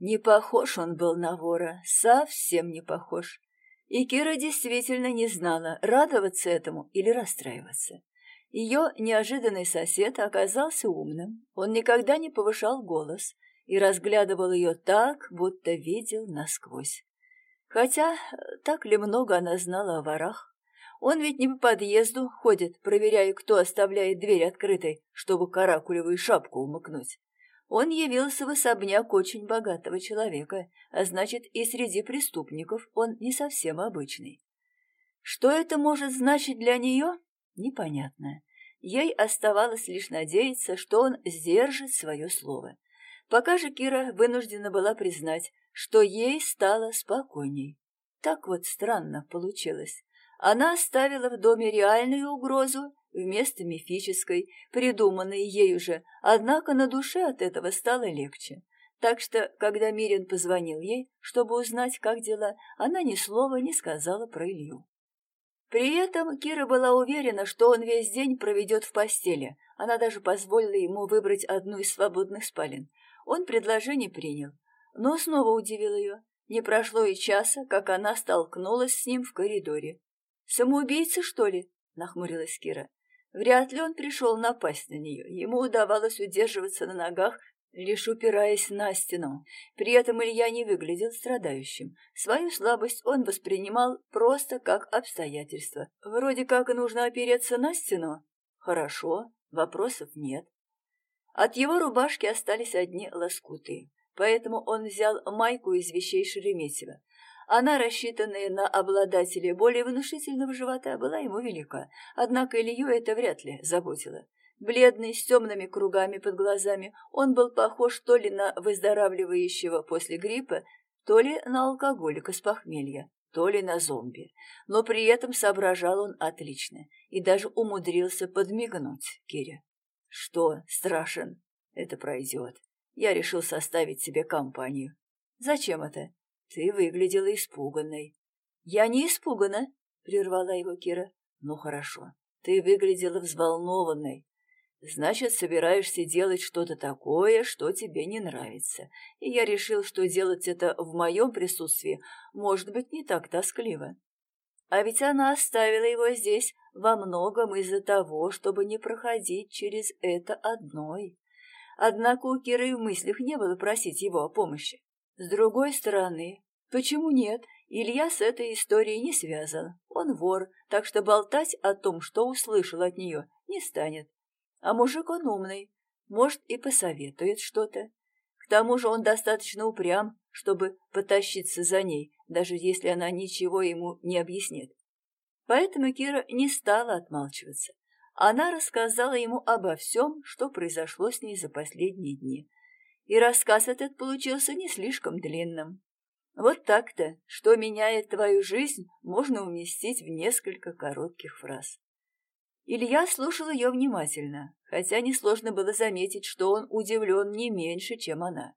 Не похож он был на вора, совсем не похож. И Кира действительно не знала, радоваться этому или расстраиваться. Ее неожиданный сосед оказался умным, он никогда не повышал голос и разглядывал ее так, будто видел насквозь. Хотя так ли много она знала о ворах? Он ведь не по подъезду ходит, проверяя, кто оставляет дверь открытой, чтобы каракулевую шапку умыкнуть. Он явился в особняк очень богатого человека, а значит, и среди преступников он не совсем обычный. Что это может значить для нее? Непонятно. Ей оставалось лишь надеяться, что он сдержит свое слово. Пока же Кира вынуждена была признать, что ей стало спокойней. Так вот странно получилось. Она оставила в доме реальную угрозу вместо мифической, придуманной ею же, однако на душе от этого стало легче. Так что, когда Мирин позвонил ей, чтобы узнать, как дела, она ни слова не сказала про Илью. При этом Кира была уверена, что он весь день проведет в постели. Она даже позволила ему выбрать одну из свободных спален. Он предложение принял, но снова удивил ее. Не прошло и часа, как она столкнулась с ним в коридоре. «Самоубийца, что ли?» — нахмурилась Кира. Вряд ли он пришел напасть на нее. Ему удавалось удерживаться на ногах, лишь упираясь на стену. При этом Илья не выглядел страдающим. Свою слабость он воспринимал просто как обстоятельство. Вроде как нужно опереться на стену. Хорошо, вопросов нет. От его рубашки остались одни лоскуты, поэтому он взял майку из вещей Шереметьева. Она, рассчитанная на обладателя более внушительного живота, была ему велика, однако Илью это вряд ли заботило. Бледный, с темными кругами под глазами, он был похож то ли на выздоравливающего после гриппа, то ли на алкоголика с похмелья, то ли на зомби. Но при этом соображал он отлично и даже умудрился подмигнуть Кире. «Что, страшен? Это пройдет. Я решил составить себе компанию. Зачем это? Ты выглядела испуганной. Я не испугана, прервала его Кира. Ну хорошо. Ты выглядела взволнованной. Значит, собираешься делать что-то такое, что тебе не нравится. И я решил, что делать это в моем присутствии может быть не так тоскливо. А ведь она оставила его здесь во многом из-за того, чтобы не проходить через это одной. Однако у Киры в мыслях не было просить его о помощи. С другой стороны, почему нет? Илья с этой историей не связан. Он вор, так что болтать о том, что услышал от нее, не станет. А мужик он умный, может, и посоветует что-то. К тому же он достаточно упрям, чтобы потащиться за ней, даже если она ничего ему не объяснит. Поэтому Кира не стала отмалчиваться. Она рассказала ему обо всем, что произошло с ней за последние дни и рассказ этот получился не слишком длинным. Вот так-то, что меняет твою жизнь, можно уместить в несколько коротких фраз. Илья слушал ее внимательно, хотя несложно было заметить, что он удивлен не меньше, чем она.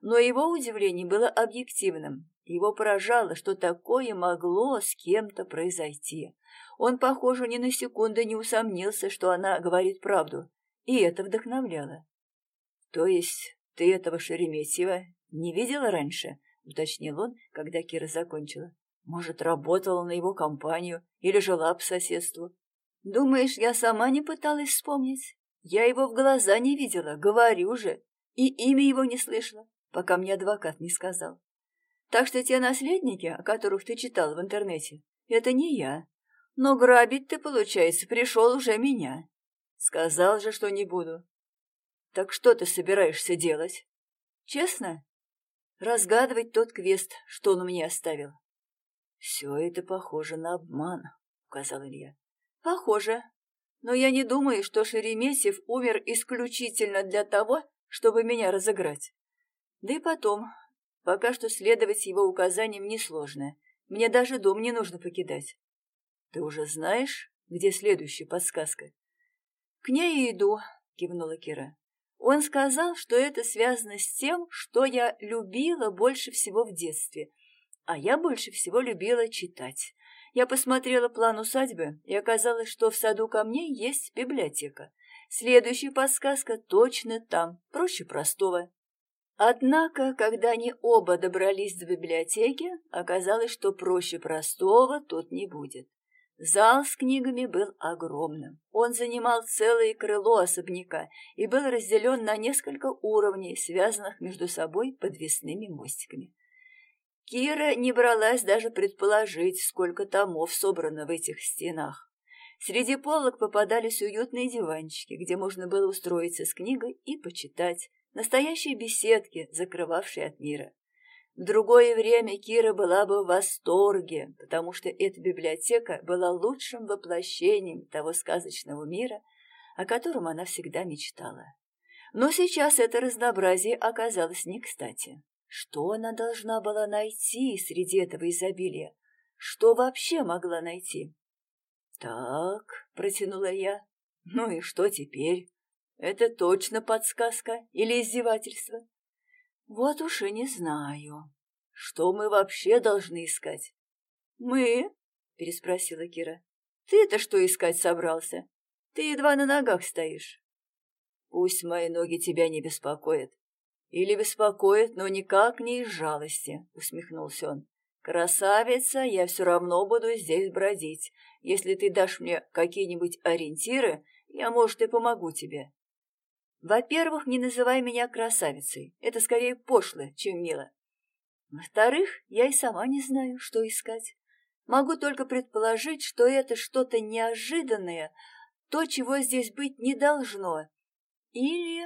Но его удивление было объективным. Его поражало, что такое могло с кем-то произойти. Он, похоже, ни на секунду не усомнился, что она говорит правду, и это вдохновляло. То есть «Ты этого Шереметьева не видела раньше?» — уточнил он, когда Кира закончила. «Может, работала на его компанию или жила по соседству?» «Думаешь, я сама не пыталась вспомнить? Я его в глаза не видела, говорю же, и имя его не слышала, пока мне адвокат не сказал. Так что те наследники, о которых ты читал в интернете, это не я. Но грабить ты, получается, пришел уже меня. Сказал же, что не буду. Так что ты собираешься делать? Честно? Разгадывать тот квест, что он мне оставил. Все это похоже на обман, указал Илья. Похоже. Но я не думаю, что Шереметьев умер исключительно для того, чтобы меня разыграть. Да и потом, пока что следовать его указаниям несложно. Мне даже дом не нужно покидать. Ты уже знаешь, где следующая подсказка? К ней иду, кивнула Кира. Он сказал, что это связано с тем, что я любила больше всего в детстве, а я больше всего любила читать. Я посмотрела план усадьбы, и оказалось, что в саду камней есть библиотека. Следующая подсказка точно там, проще простого. Однако, когда они оба добрались до библиотеки, оказалось, что проще простого тут не будет. Зал с книгами был огромным. Он занимал целое крыло особняка и был разделен на несколько уровней, связанных между собой подвесными мостиками. Кира не бралась даже предположить, сколько томов собрано в этих стенах. Среди полок попадались уютные диванчики, где можно было устроиться с книгой и почитать, настоящие беседки, закрывавшие от мира. В другое время Кира была бы в восторге, потому что эта библиотека была лучшим воплощением того сказочного мира, о котором она всегда мечтала. Но сейчас это разнообразие оказалось не кстати. Что она должна была найти среди этого изобилия? Что вообще могла найти? «Так», — протянула я, — «ну и что теперь? Это точно подсказка или издевательство?» Вот уж и не знаю. Что мы вообще должны искать? Мы? Переспросила Кира. Ты-то что искать собрался? Ты едва на ногах стоишь. Пусть мои ноги тебя не беспокоят. Или беспокоят, но никак не из жалости, усмехнулся он. Красавица, я все равно буду здесь бродить. Если ты дашь мне какие-нибудь ориентиры, я, может, и помогу тебе. Во-первых, не называй меня красавицей. Это скорее пошло, чем мило. Во-вторых, я и сама не знаю, что искать. Могу только предположить, что это что-то неожиданное, то, чего здесь быть не должно. Или...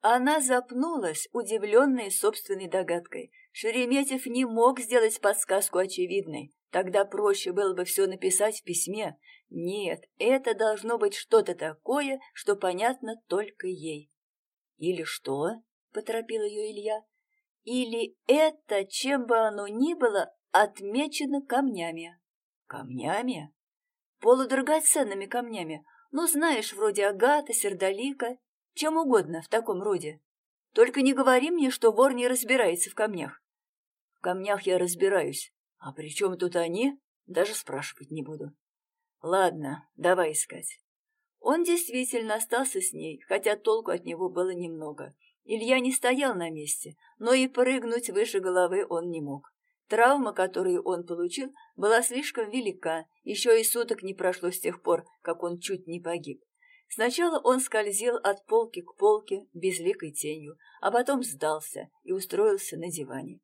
Она запнулась, удивленная собственной догадкой. Шереметьев не мог сделать подсказку очевидной. Тогда проще было бы все написать в письме. Нет, это должно быть что-то такое, что понятно только ей. «Или что?» — поторопил ее Илья. «Или это, чем бы оно ни было, отмечено камнями». «Камнями?» «Полудрагоценными камнями. Ну, знаешь, вроде агата, сердолика, чем угодно в таком роде. Только не говори мне, что вор не разбирается в камнях». «В камнях я разбираюсь. А при чем тут они? Даже спрашивать не буду». Ладно, давай искать. Он действительно остался с ней, хотя толку от него было немного. Илья не стоял на месте, но и прыгнуть выше головы он не мог. Травма, которую он получил, была слишком велика, еще и суток не прошло с тех пор, как он чуть не погиб. Сначала он скользил от полки к полке безликой тенью, а потом сдался и устроился на диване.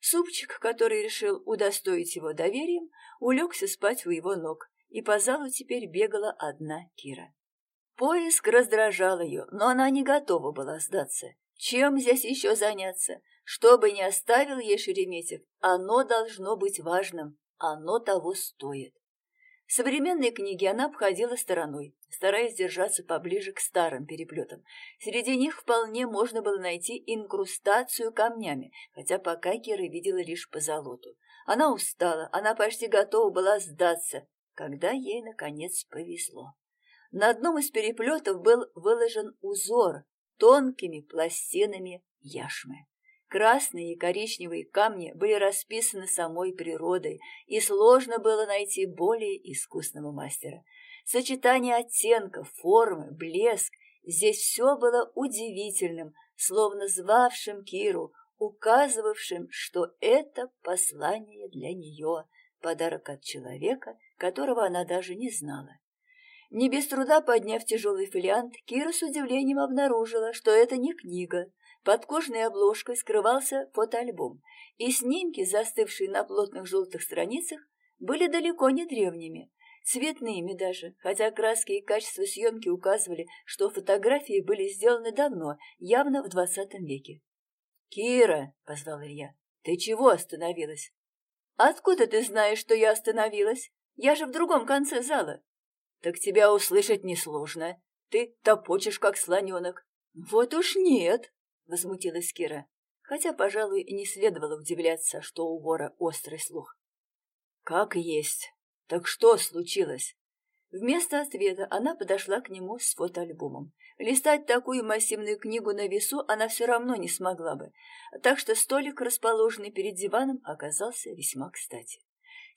Супчик, который решил удостоить его доверием, улегся спать у его ног, и по залу теперь бегала одна Кира. Поиск раздражал ее, но она не готова была сдаться. Чем здесь еще заняться? Что бы ни оставил ей Шереметьев, оно должно быть важным, оно того стоит. Современные книги она обходила стороной, стараясь держаться поближе к старым переплетам. Среди них вполне можно было найти инкрустацию камнями, хотя пока Кира видела лишь позолоту. Она устала, она почти готова была сдаться, когда ей, наконец, повезло. На одном из переплетов был выложен узор тонкими пластинами яшмы. Красные и коричневые камни были расписаны самой природой, и сложно было найти более искусного мастера. Сочетание оттенков, формы, блеск — здесь все было удивительным, словно звавшим Киру, указывавшим, что это послание для нее, подарок от человека, которого она даже не знала. Не без труда подняв тяжелый фолиант, Кира с удивлением обнаружила, что это не книга. Под кожной обложкой скрывался фотоальбом, и снимки, застывшие на плотных желтых страницах, были далеко не древними, цветными даже, хотя краски и качество съемки указывали, что фотографии были сделаны давно, явно в двадцатом веке. «Кира!» — позвал Илья. «Ты чего остановилась?» «Откуда ты знаешь, что я остановилась?» Я же в другом конце зала. Так тебя услышать несложно. Ты топочешь, как слоненок. Вот уж нет, возмутилась Кира. Хотя, пожалуй, и не следовало удивляться, что у вора острый слух. Как есть. Так что случилось? Вместо ответа она подошла к нему с фотоальбомом. Листать такую массивную книгу на весу она все равно не смогла бы, так что столик, расположенный перед диваном, оказался весьма кстати.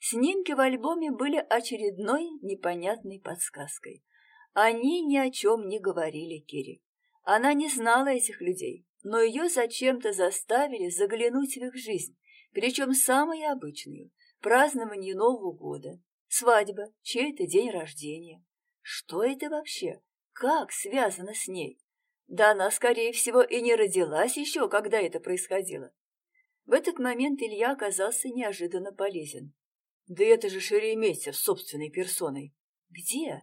Снимки в альбоме были очередной непонятной подсказкой. Они ни о чем не говорили Кире. Она не знала этих людей, но ее зачем-то заставили заглянуть в их жизнь, причем самую обычную – празднование Нового года, свадьба, чей-то день рождения. Что это вообще? Как связано с ней? Да она, скорее всего, и не родилась еще, когда это происходило. В этот момент Илья оказался неожиданно полезен. Да это же Шереметьев собственной персоной. Где?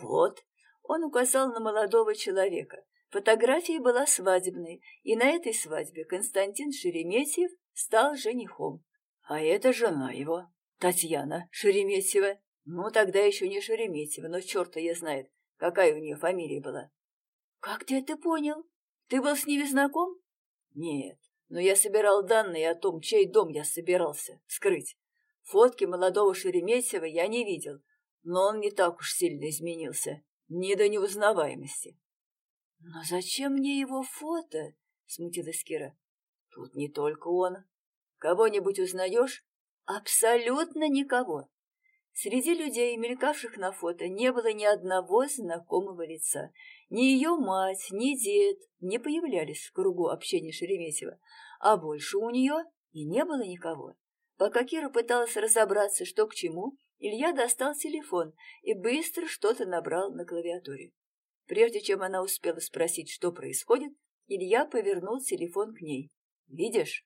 Вот. Он указал на молодого человека. Фотография была свадебной, и на этой свадьбе Константин Шереметьев стал женихом. А это жена его, Татьяна Шереметьева. Ну, тогда еще не Шереметьева, но черта я знает, какая у нее фамилия была. Как ты это понял? Ты был с ними знаком? Нет, но я собирал данные о том, чей дом я собирался скрыть. Фотки молодого Шереметьева я не видел, но он не так уж сильно изменился, не до неузнаваемости. — Но зачем мне его фото? — смутилась Кира. — Тут не только он. Кого-нибудь узнаешь? Абсолютно никого. Среди людей, мелькавших на фото, не было ни одного знакомого лица. Ни ее мать, ни дед не появлялись в кругу общения Шереметьева, а больше у нее и не было никого. Пока Кира пыталась разобраться, что к чему, Илья достал телефон и быстро что-то набрал на клавиатуре. Прежде чем она успела спросить, что происходит, Илья повернул телефон к ней. «Видишь?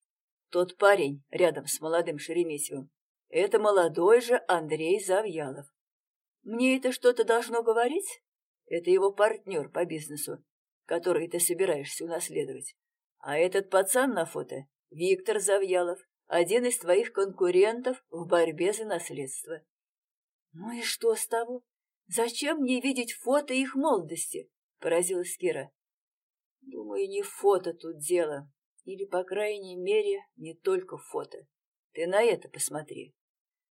Тот парень рядом с молодым Шереметьевым. Это молодой же Андрей Завьялов. Мне это что-то должно говорить? Это его партнер по бизнесу, который ты собираешься унаследовать. А этот пацан на фото — Виктор Завьялов, один из твоих конкурентов в борьбе за наследство. Ну и что с того? Зачем мне видеть фото их молодости? Поразилась Кира. Думаю, не фото тут дело. Или, по крайней мере, не только фото. Ты на это посмотри.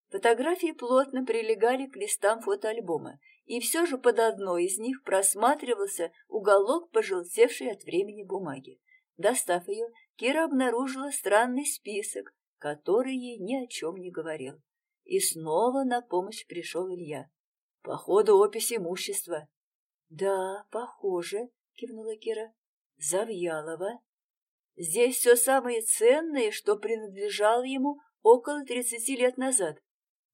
Фотографии плотно прилегали к листам фотоальбома, и все же под одной из них просматривался уголок пожелтевшей от времени бумаги. Достав ее, Кира обнаружила странный список, который ей ни о чем не говорил. И снова на помощь пришел Илья. Походу, опись имущества. — Да, похоже, — кивнула Кира. — Завьялова. Здесь все самое ценное, что принадлежало ему около тридцати лет назад.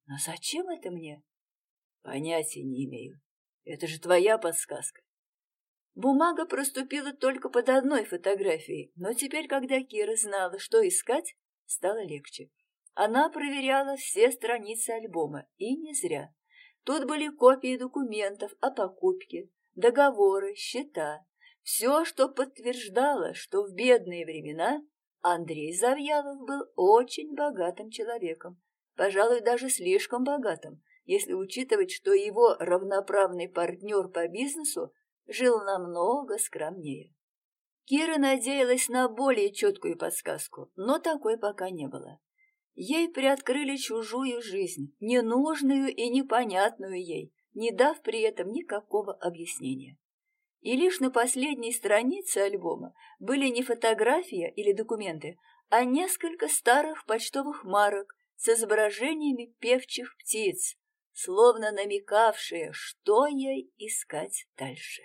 Но зачем это мне? — Понятия не имею. Это же твоя подсказка. Бумага проступила только под одной фотографией, но теперь, когда Кира знала, что искать, стало легче. Она проверяла все страницы альбома, и не зря. Тут были копии документов о покупке, договоры, счета. Все, что подтверждало, что в бедные времена Андрей Завьялов был очень богатым человеком, пожалуй, даже слишком богатым, если учитывать, что его равноправный партнер по бизнесу жил намного скромнее. Кира надеялась на более четкую подсказку, но такой пока не было. Ей приоткрыли чужую жизнь, ненужную и непонятную ей, не дав при этом никакого объяснения. И лишь на последней странице альбома были не фотография или документы, а несколько старых почтовых марок с изображениями певчих птиц, словно намекавшие, что ей искать дальше.